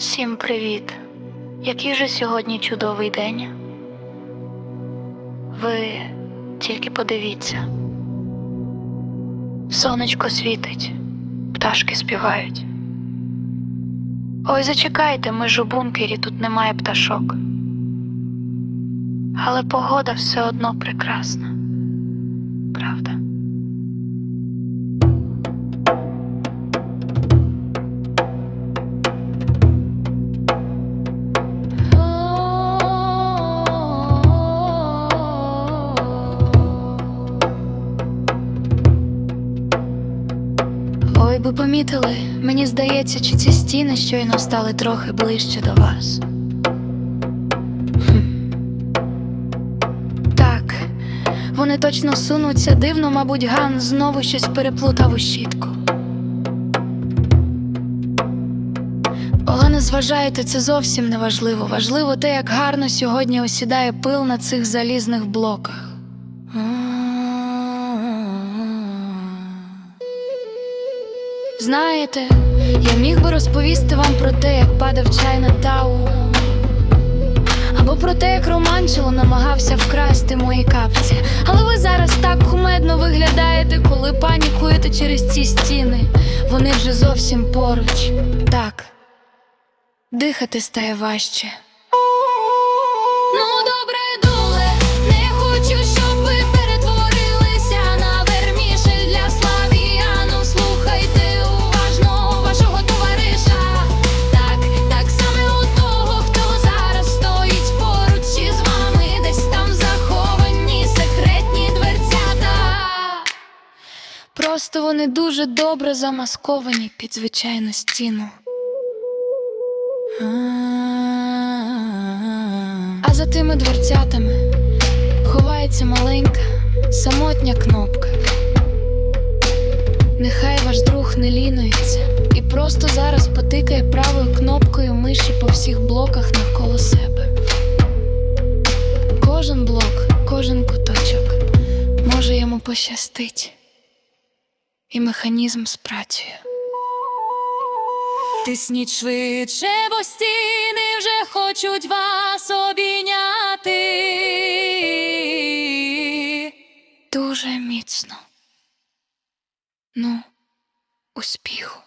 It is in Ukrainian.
Всім привіт! Який же сьогодні чудовий день? Ви тільки подивіться. Сонечко світить, пташки співають. Ой, зачекайте, ми ж у бункері, тут немає пташок. Але погода все одно прекрасна. Правда? Ой, би помітили, мені здається, чи ці стіни щойно стали трохи ближче до вас. Так, вони точно сунуться дивно, мабуть, Ган знову щось переплутав у щітку. Але не зважайте, це зовсім не важливо. Важливо те, як гарно сьогодні осідає пил на цих залізних блоках. Знаєте, я міг би розповісти вам про те, як падав чай на тау. Або про те, як Романчело намагався вкрасти мої капці. Але ви зараз так кумедно виглядаєте, коли панікуєте через ці стіни. Вони вже зовсім поруч. Так. Дихати стає важче. Просто вони дуже добре замасковані під звичайну стіну. А за тими дверцятами ховається маленька, самотня кнопка. Нехай ваш друг не лінується і просто зараз потикає правою кнопкою миші по всіх блоках навколо себе. Кожен блок, кожен куточок може йому пощастить, і механізм спрацює. Тисніть швидше, бо стіни вже хочуть вас обійняти. Дуже міцно. Ну, успіху.